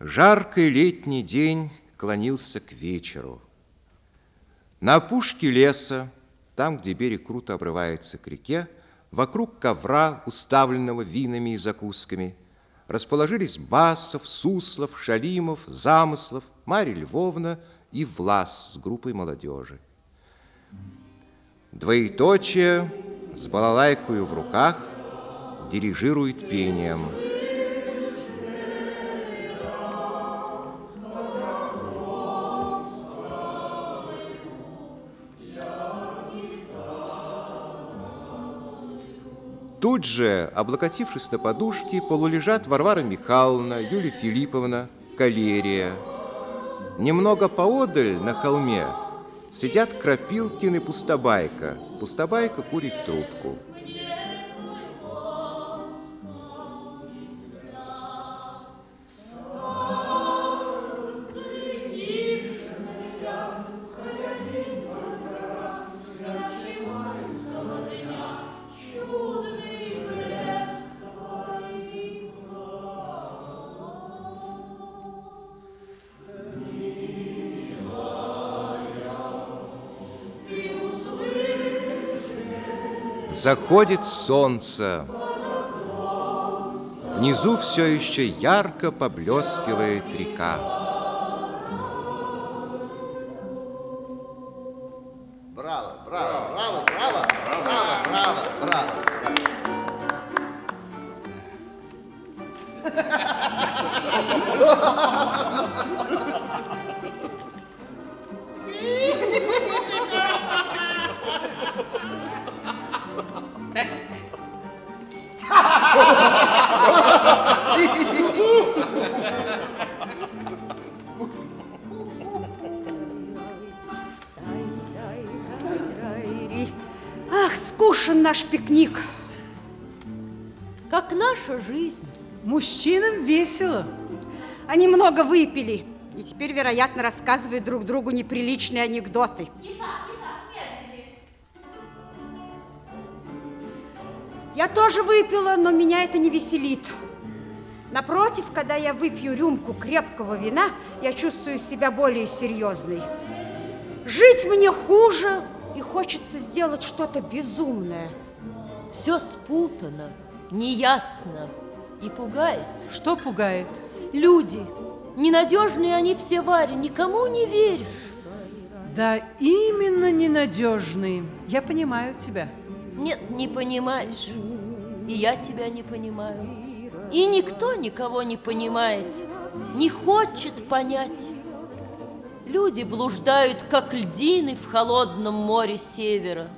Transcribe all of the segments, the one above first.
Жаркий летний день клонился к вечеру. На опушке леса, там, где берег круто обрывается к реке, вокруг ковра, уставленного винами и закусками, расположились Басов, Суслов, Шалимов, Замыслов, Марья Львовна и Влас с группой молодежи. Двоеточие с балалайкою в руках дирижирует пением – Тут же, облокотившись на подушки, полулежат Варвара Михайловна, Юлия Филипповна, Калерия. Немного поодаль, на холме, сидят Крапилкин и Пустобайка. Пустобайка курит трубку. Заходит солнце. Внизу все еще ярко поблескивает река. Браво, браво, браво, браво, браво, браво, браво. скушен наш пикник. Как наша жизнь. Мужчинам весело. Они много выпили и теперь, вероятно, рассказывают друг другу неприличные анекдоты. Я тоже выпила, но меня это не веселит. Напротив, когда я выпью рюмку крепкого вина, я чувствую себя более серьезной. Жить мне хуже, и хочется сделать что-то безумное. Все спутано, неясно и пугает. Что пугает? Люди, ненадежные они все, Варя, никому не веришь. Да именно ненадежные. Я понимаю тебя. Нет, не понимаешь. И я тебя не понимаю. И никто никого не понимает, не хочет понять. Люди блуждают, как льдины в холодном море севера,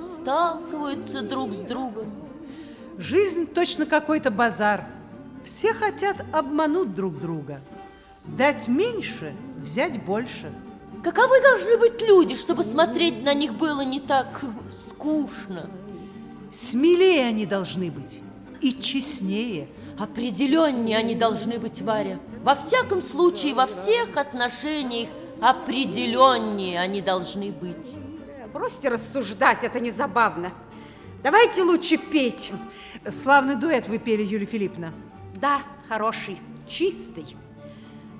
сталкиваются друг с другом. Жизнь точно какой-то базар. Все хотят обмануть друг друга. Дать меньше, взять больше. Каковы должны быть люди, чтобы смотреть на них было не так скучно? Смелее они должны быть и честнее. Определеннее они должны быть, Варя. Во всяком случае, во всех отношениях определеннее они должны быть. Бросьте рассуждать, это не забавно. Давайте лучше петь. Славный дуэт вы пели, Юлия Филипповна. Да, хороший, чистый.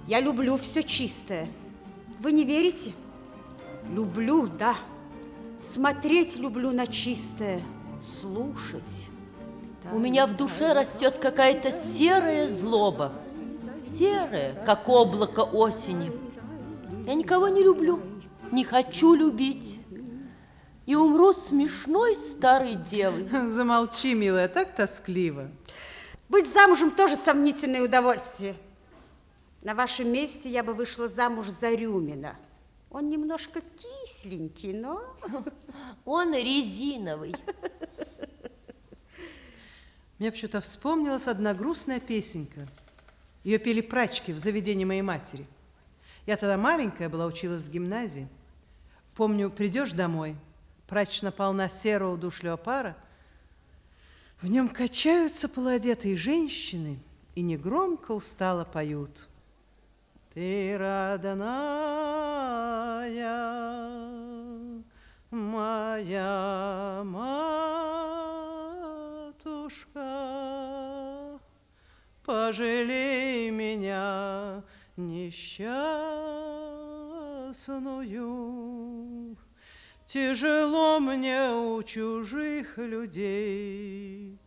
Я люблю все чистое. Вы не верите? Люблю, да. Смотреть люблю на чистое, слушать. У меня в душе растет какая-то серая злоба. Серая, как облако осени. Я никого не люблю, не хочу любить. И умру смешной старой девой. Замолчи, милая, так тоскливо. Быть замужем тоже сомнительное удовольствие. На вашем месте я бы вышла замуж за Рюмина. Он немножко кисленький, но... Он резиновый. Мне почему-то вспомнилась одна грустная песенка. Ее пели прачки в заведении моей матери. Я тогда маленькая была, училась в гимназии. Помню, придешь домой, прачечная полна серого удушливого пара, в нем качаются полуодетые женщины и негромко устало поют. Ты родная, моя матушка, пожалей меня, несчастную. Тяжело мне у чужих людей,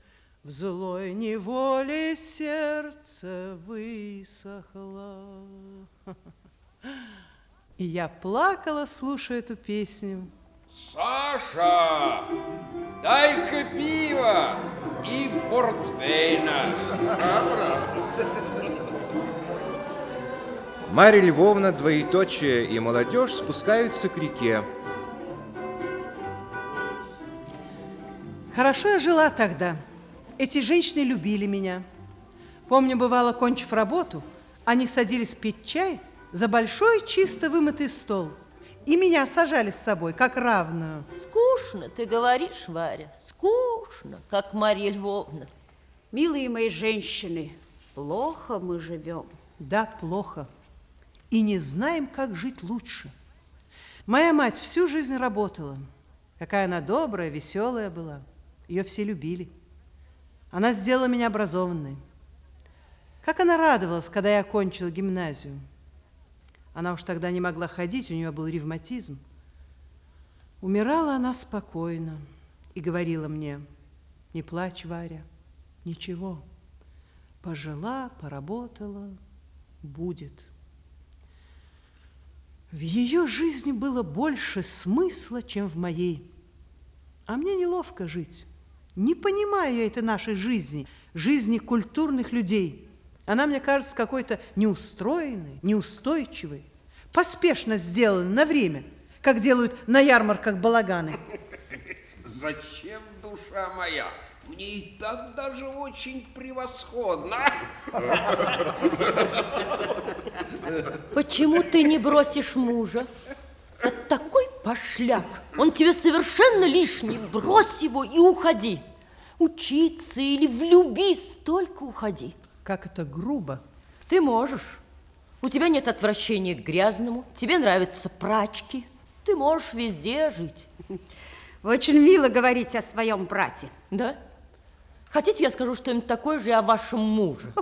В злой неволе сердце высохло. И я плакала, слушая эту песню. Саша, дай-ка пива и портвейна. Марья Львовна, двоеточие и молодежь спускаются к реке. Хорошо я жила тогда. Эти женщины любили меня. Помню, бывало, кончив работу, они садились пить чай за большой чисто вымытый стол. И меня сажали с собой, как равную. Скучно, ты говоришь, Варя, скучно, как Марья Львовна. Милые мои женщины, плохо мы живем. Да, плохо. И не знаем, как жить лучше. Моя мать всю жизнь работала. Какая она добрая, веселая была. Ее все любили. Она сделала меня образованной. Как она радовалась, когда я окончила гимназию. Она уж тогда не могла ходить, у нее был ревматизм. Умирала она спокойно и говорила мне, не плачь, Варя, ничего. Пожила, поработала, будет. В ее жизни было больше смысла, чем в моей. А мне неловко жить. Не понимаю я этой нашей жизни, жизни культурных людей. Она мне кажется какой-то неустроенной, неустойчивой, поспешно сделанной на время, как делают на ярмарках балаганы. Зачем, душа моя? Мне и так даже очень превосходно. Почему ты не бросишь мужа? Это такой пошляк. Он тебе совершенно лишний. Брось его и уходи. Учиться или влюбись, только уходи. Как это грубо. Ты можешь. У тебя нет отвращения к грязному. Тебе нравятся прачки. Ты можешь везде жить. Вы очень мило говорите о своем брате. Да? Хотите, я скажу что-нибудь такое же и о вашем муже?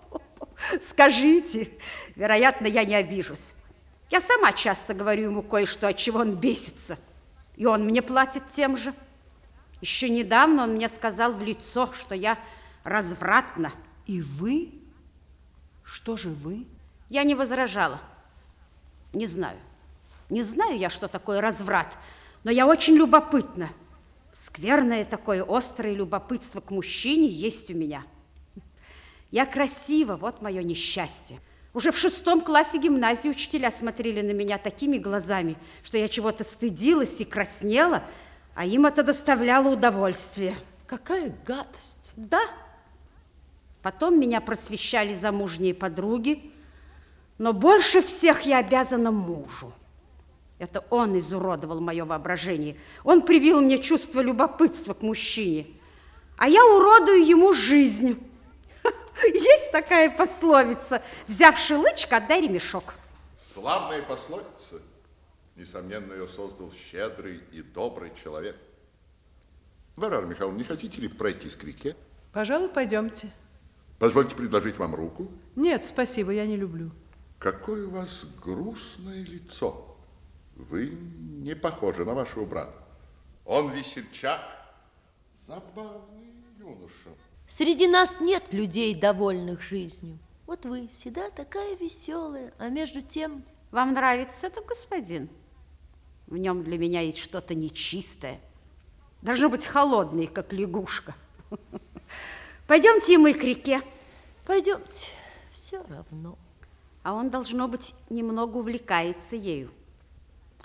Скажите, вероятно, я не обижусь. Я сама часто говорю ему кое-что, от чего он бесится. И он мне платит тем же. Еще недавно он мне сказал в лицо, что я развратна. И вы? Что же вы? Я не возражала. Не знаю. Не знаю я, что такое разврат, но я очень любопытна. Скверное такое острое любопытство к мужчине есть у меня. Я красива, вот мое несчастье. Уже в шестом классе гимназии учителя смотрели на меня такими глазами, что я чего-то стыдилась и краснела, а им это доставляло удовольствие. Какая гадость. Да. Потом меня просвещали замужние подруги, но больше всех я обязана мужу. Это он изуродовал мое воображение. Он привил мне чувство любопытства к мужчине, а я уродую ему жизнь. Есть такая пословица «Взявши лычка, отдай ремешок». Славная пословица. Несомненно, ее создал щедрый и добрый человек. Варвара Михайловна, не хотите ли пройтись к реке? Пожалуй, пойдемте. Позвольте предложить вам руку. Нет, спасибо, я не люблю. Какое у вас грустное лицо. Вы не похожи на вашего брата. Он весельчак, забавный юноша. Среди нас нет людей, довольных жизнью. Вот вы всегда такая веселая, а между тем... Вам нравится этот господин? В нем для меня есть что-то нечистое. Должно быть холодный, как лягушка. Пойдемте мы к реке. Пойдемте, все равно. А он, должно быть, немного увлекается ею.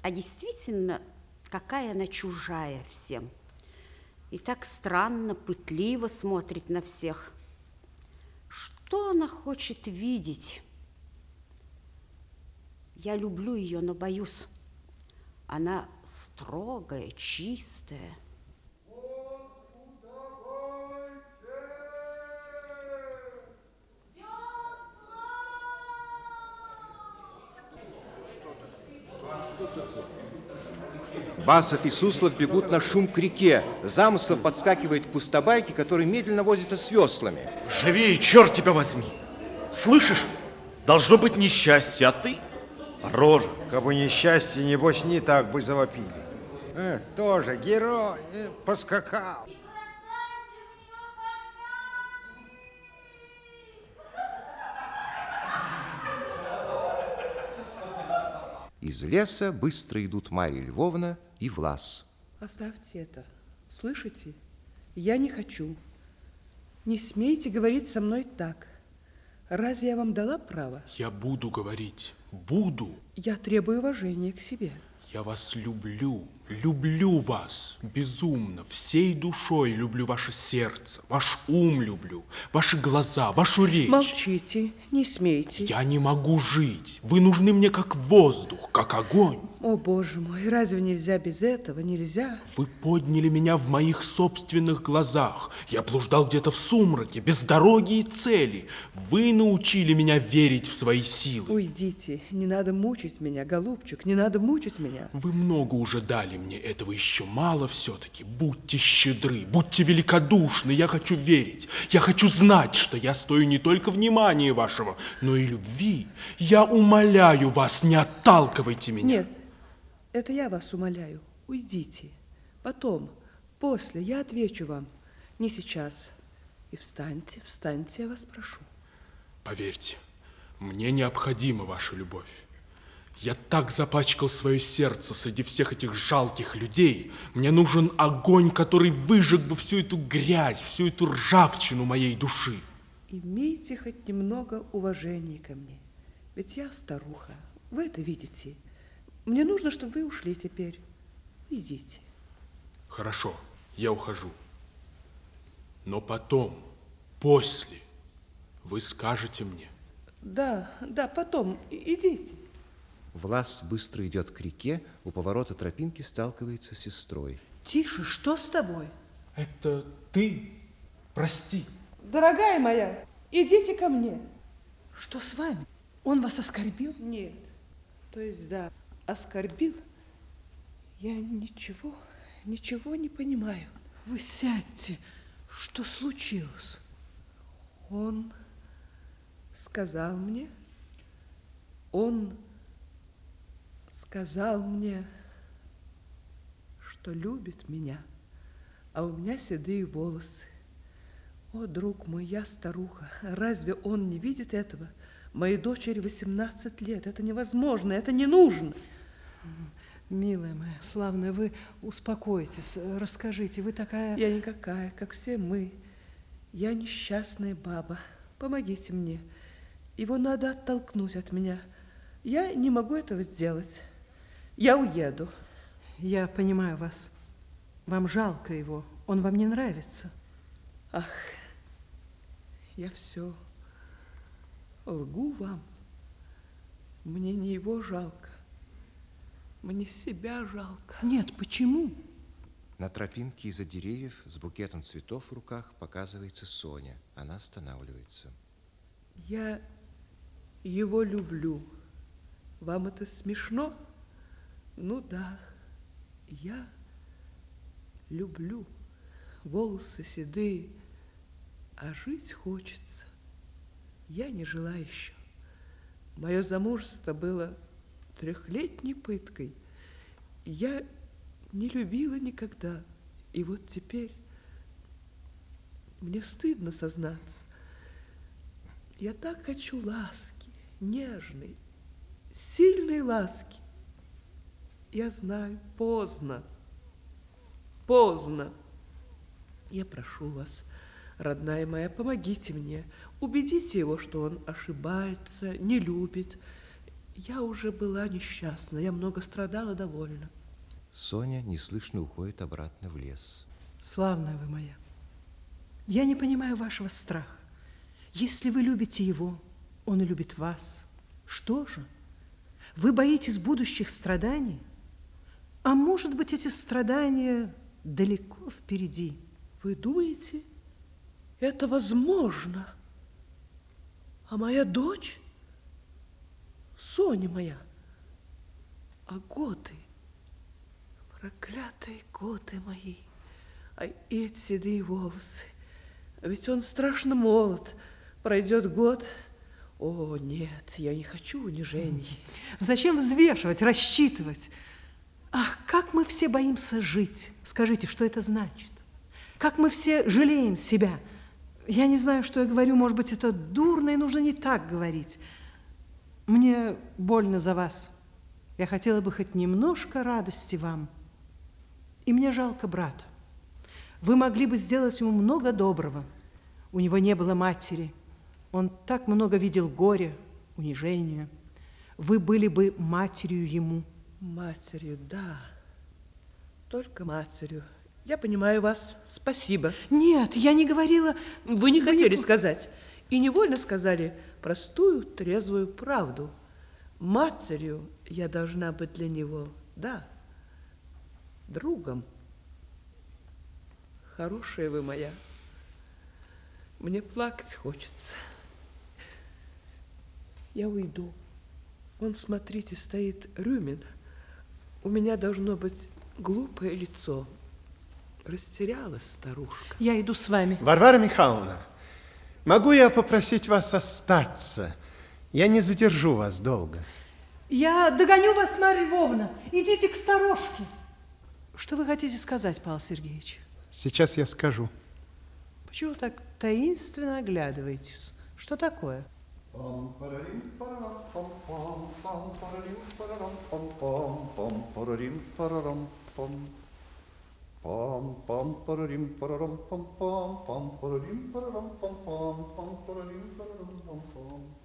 А действительно, какая она чужая всем. И так странно, пытливо смотрит на всех. Что она хочет видеть? Я люблю ее, но боюсь. Она строгая, чистая. Басов и Суслов бегут на шум к реке. Замыслов подскакивает к пустобайке, который медленно возится с веслами. Живее, черт тебя возьми! Слышишь? Должно быть несчастье, а ты рожа. Кабы несчастье, небось, не так бы завопили. Э, тоже герой, э, поскакал. Из леса быстро идут Марья Львовна и Влас. Оставьте это. Слышите? Я не хочу. Не смейте говорить со мной так. Разве я вам дала право? Я буду говорить, буду. Я требую уважения к себе. Я вас люблю, люблю вас безумно, всей душой люблю ваше сердце, ваш ум люблю, ваши глаза, вашу речь. Молчите, не смейте. Я не могу жить. Вы нужны мне как воздух, как огонь. О, боже мой, разве нельзя без этого? Нельзя? Вы подняли меня в моих собственных глазах. Я блуждал где-то в сумраке, без дороги и цели. Вы научили меня верить в свои силы. Уйдите, не надо мучить меня, голубчик, не надо мучить меня. Вы много уже дали мне, этого еще мало все-таки. Будьте щедры, будьте великодушны, я хочу верить. Я хочу знать, что я стою не только внимания вашего, но и любви. Я умоляю вас, не отталкивайте меня. Нет, это я вас умоляю. Уйдите. Потом, после, я отвечу вам. Не сейчас. И встаньте, встаньте, я вас прошу. Поверьте, мне необходима ваша любовь. Я так запачкал свое сердце среди всех этих жалких людей. Мне нужен огонь, который выжег бы всю эту грязь, всю эту ржавчину моей души. Имейте хоть немного уважения ко мне. Ведь я старуха. Вы это видите. Мне нужно, чтобы вы ушли теперь. Идите. Хорошо, я ухожу. Но потом, после, вы скажете мне. Да, да, потом. Идите. Влас быстро идет к реке, у поворота тропинки сталкивается с сестрой. Тише, что с тобой? Это ты? Прости. Дорогая моя, идите ко мне. Что с вами? Он вас оскорбил? Нет. То есть, да, оскорбил. Я ничего, ничего не понимаю. Вы сядьте. Что случилось? Он сказал мне, он сказал мне, что любит меня, а у меня седые волосы. О, друг мой, я старуха, разве он не видит этого? Моей дочери 18 лет, это невозможно, это не нужно. Милая моя, славная, вы успокойтесь, расскажите, вы такая... Я никакая, как все мы. Я несчастная баба. Помогите мне. Его надо оттолкнуть от меня. Я не могу этого сделать. Я уеду. Я понимаю вас. Вам жалко его, он вам не нравится. Ах, я все лгу вам. Мне не его жалко. Мне себя жалко. Нет, почему? На тропинке из-за деревьев с букетом цветов в руках показывается Соня. Она останавливается. Я его люблю. Вам это смешно? Ну да, я люблю. Волосы седые, а жить хочется. Я не жила еще. Мое замужество было трехлетней пыткой. Я не любила никогда. И вот теперь мне стыдно сознаться. Я так хочу ласки, нежной, сильной ласки. Я знаю, поздно, поздно. Я прошу вас, родная моя, помогите мне, убедите его, что он ошибается, не любит. Я уже была несчастна, я много страдала довольно. Соня неслышно уходит обратно в лес. Славная вы моя, я не понимаю вашего страха. Если вы любите его, он и любит вас. Что же? Вы боитесь будущих страданий? А может быть, эти страдания далеко впереди? Вы думаете, это возможно? А моя дочь, Соня моя, а годы, проклятые годы мои, а эти седые волосы, ведь он страшно молод, пройдет год, О, нет, я не хочу унижений. Зачем взвешивать, рассчитывать? Ах, как мы все боимся жить. Скажите, что это значит? Как мы все жалеем себя. Я не знаю, что я говорю, может быть, это дурно, и нужно не так говорить. Мне больно за вас. Я хотела бы хоть немножко радости вам. И мне жалко брата. Вы могли бы сделать ему много доброго. У него не было матери. Он так много видел горя, унижения. Вы были бы матерью ему. Матерью, да. Только матерью. Я понимаю вас. Спасибо. Нет, я не говорила... Вы не хотели сказать. И невольно сказали простую, трезвую правду. Матерью я должна быть для него, да, другом. Хорошая вы моя. Мне плакать хочется. Я уйду. Вон, смотрите, стоит Рюмин. У меня должно быть глупое лицо. Растерялась старушка. Я иду с вами. Варвара Михайловна, могу я попросить вас остаться? Я не задержу вас долго. Я догоню вас, Марья Львовна. Идите к сторожке. Что вы хотите сказать, Павел Сергеевич? Сейчас я скажу. Почему вы так таинственно оглядываетесь? Что такое? Pam pararim pararam pam pam pam pararim pararam pam pam pam pararim pararam pam pam pam pararim pararam pam pam pam pararim pararam pam pam pam pararim pararam pam pam